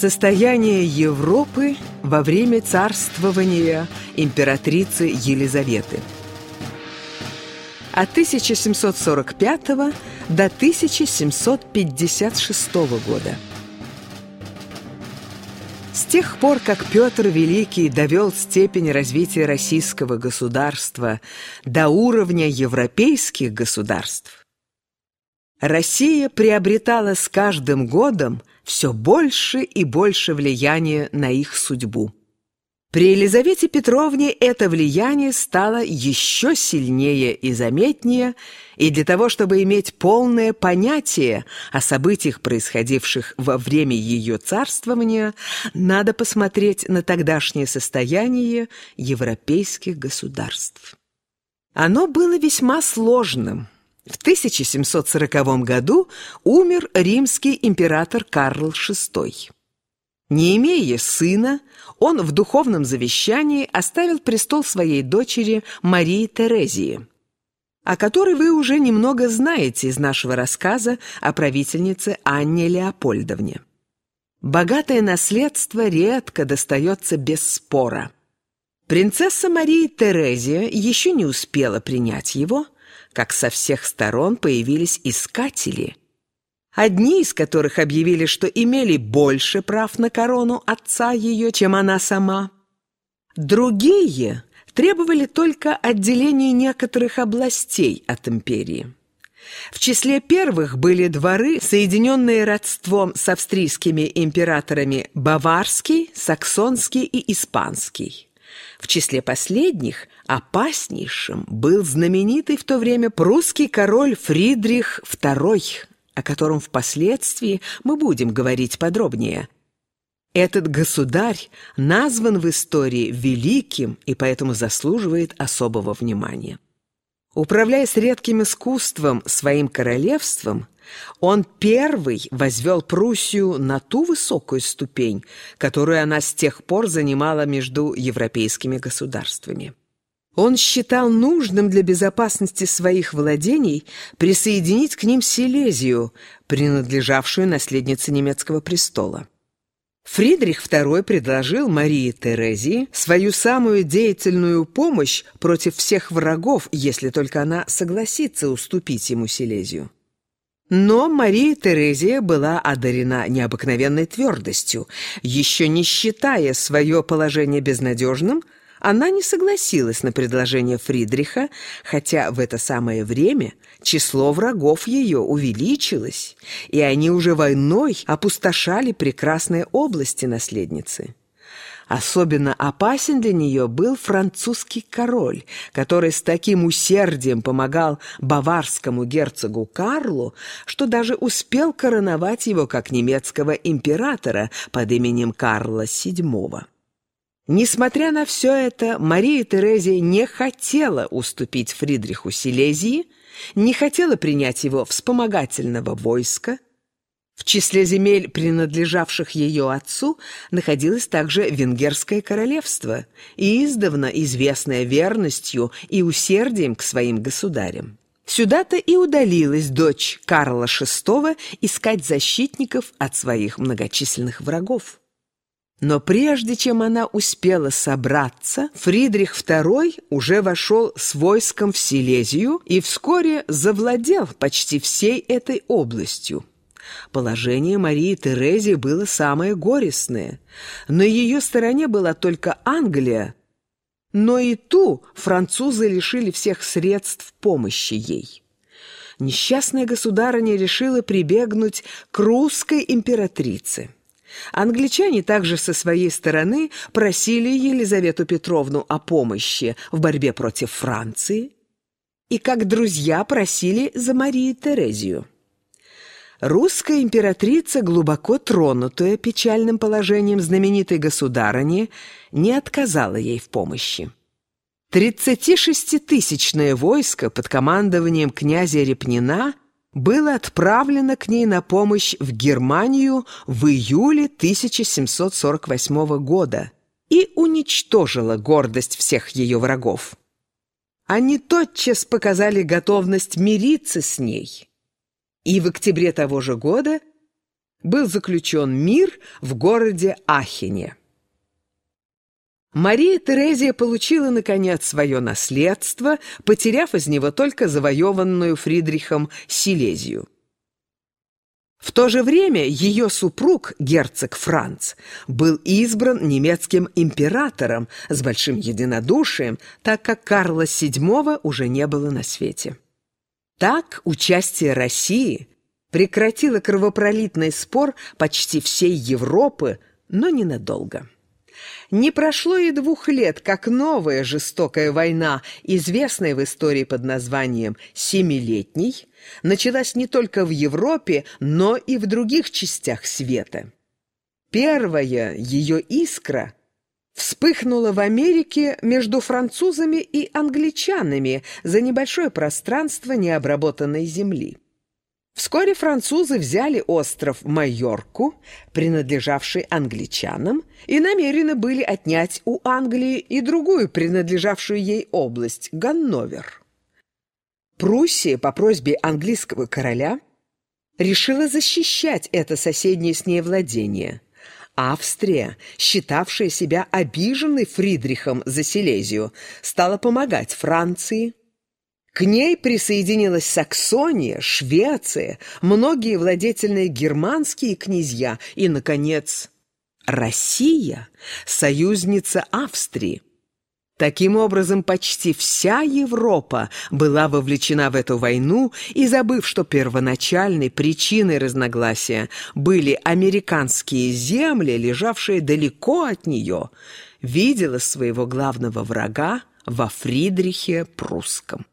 Состояние Европы во время царствования императрицы Елизаветы от 1745 до 1756 года. С тех пор, как Петр Великий довел степень развития российского государства до уровня европейских государств, Россия приобретала с каждым годом все больше и больше влияния на их судьбу. При Елизавете Петровне это влияние стало еще сильнее и заметнее, и для того, чтобы иметь полное понятие о событиях, происходивших во время ее царствования, надо посмотреть на тогдашнее состояние европейских государств. Оно было весьма сложным – в 1740 году умер римский император Карл VI. Не имея сына, он в духовном завещании оставил престол своей дочери Марии Терезии, о которой вы уже немного знаете из нашего рассказа о правительнице Анне Леопольдовне. Богатое наследство редко достается без спора. Принцесса Мария Терезия еще не успела принять его – как со всех сторон появились искатели, одни из которых объявили, что имели больше прав на корону отца ее, чем она сама. Другие требовали только отделения некоторых областей от империи. В числе первых были дворы, соединенные родством с австрийскими императорами Баварский, Саксонский и Испанский. В числе последних опаснейшим был знаменитый в то время прусский король Фридрих II, о котором впоследствии мы будем говорить подробнее. Этот государь назван в истории великим и поэтому заслуживает особого внимания. Управляя редким искусством своим королевством, он первый возвел Пруссию на ту высокую ступень, которую она с тех пор занимала между европейскими государствами. Он считал нужным для безопасности своих владений присоединить к ним Силезию, принадлежавшую наследнице немецкого престола. Фридрих II предложил Марии Терезии свою самую деятельную помощь против всех врагов, если только она согласится уступить ему Силезию. Но Мария Терезия была одарена необыкновенной твердостью. Еще не считая свое положение безнадежным, она не согласилась на предложение Фридриха, хотя в это самое время число врагов ее увеличилось, и они уже войной опустошали прекрасные области наследницы. Особенно опасен для нее был французский король, который с таким усердием помогал баварскому герцогу Карлу, что даже успел короновать его как немецкого императора под именем Карла VII. Несмотря на все это, Мария Терезия не хотела уступить Фридриху Силезии, не хотела принять его вспомогательного войска, в числе земель, принадлежавших ее отцу, находилось также Венгерское королевство, издавна известное верностью и усердием к своим государям. Сюда-то и удалилась дочь Карла VI искать защитников от своих многочисленных врагов. Но прежде чем она успела собраться, Фридрих II уже вошел с войском в Силезию и вскоре завладел почти всей этой областью. Положение Марии Терезии было самое горестное. На ее стороне была только Англия, но и ту французы лишили всех средств помощи ей. Несчастная государыня решила прибегнуть к русской императрице. Англичане также со своей стороны просили Елизавету Петровну о помощи в борьбе против Франции и как друзья просили за Марию Терезию. Русская императрица, глубоко тронутая печальным положением знаменитой государыни, не отказала ей в помощи. 36-тысячное войско под командованием князя Репнина было отправлено к ней на помощь в Германию в июле 1748 года и уничтожило гордость всех ее врагов. Они тотчас показали готовность мириться с ней – и в октябре того же года был заключен мир в городе Ахене. Мария Терезия получила, наконец, свое наследство, потеряв из него только завоеванную Фридрихом Силезию. В то же время ее супруг, герцог Франц, был избран немецким императором с большим единодушием, так как Карла VII уже не было на свете. Так участие России прекратило кровопролитный спор почти всей Европы, но ненадолго. Не прошло и двух лет, как новая жестокая война, известная в истории под названием «Семилетний», началась не только в Европе, но и в других частях света. Первая ее искра вспыхнула в Америке между французами и англичанами за небольшое пространство необработанной земли. Вскоре французы взяли остров Майорку, принадлежавший англичанам, и намерены были отнять у Англии и другую принадлежавшую ей область – Ганновер. Пруссия по просьбе английского короля решила защищать это соседнее с ней владение. Австрия, считавшая себя обиженной Фридрихом за Силезию, стала помогать Франции – к ней присоединилась Саксония, Швеция, многие владетельные германские князья и, наконец, Россия, союзница Австрии. Таким образом, почти вся Европа была вовлечена в эту войну и, забыв, что первоначальной причиной разногласия были американские земли, лежавшие далеко от нее, видела своего главного врага во Фридрихе Прусском.